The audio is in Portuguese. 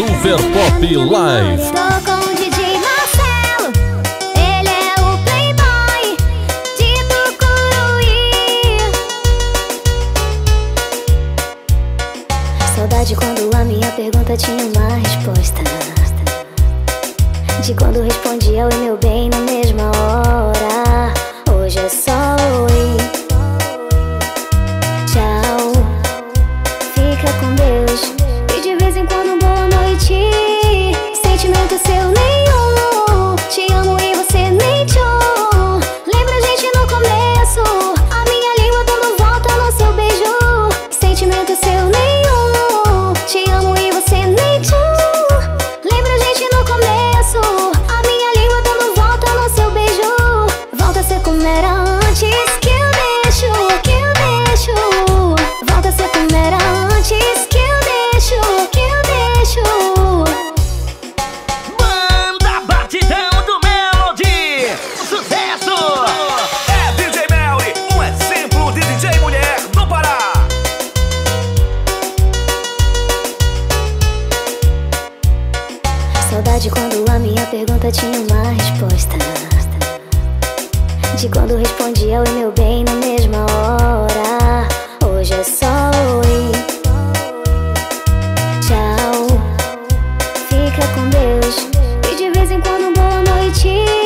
Super Pop Live. Com o DJ Marcelo, ele é o playboy de. Saudade quando a minha pergunta tinha uma resposta. De quando respondia oi meu bem na mesma hora. Hoje é só oi. Antes. Que eu deixo, que eu deixo. Volta a ser como era antes. Que eu deixo, que eu deixo. Banda Batidão do Melody! Sucesso! É DJ Melly, um exemplo de DJ mulher do Pará. Saudade quando a minha pergunta tinha uma resposta quando respondi eu e meu bem na mesma hora. Hoje é só oi. Tchau. Fica com Deus. E de vez em quando boa noite.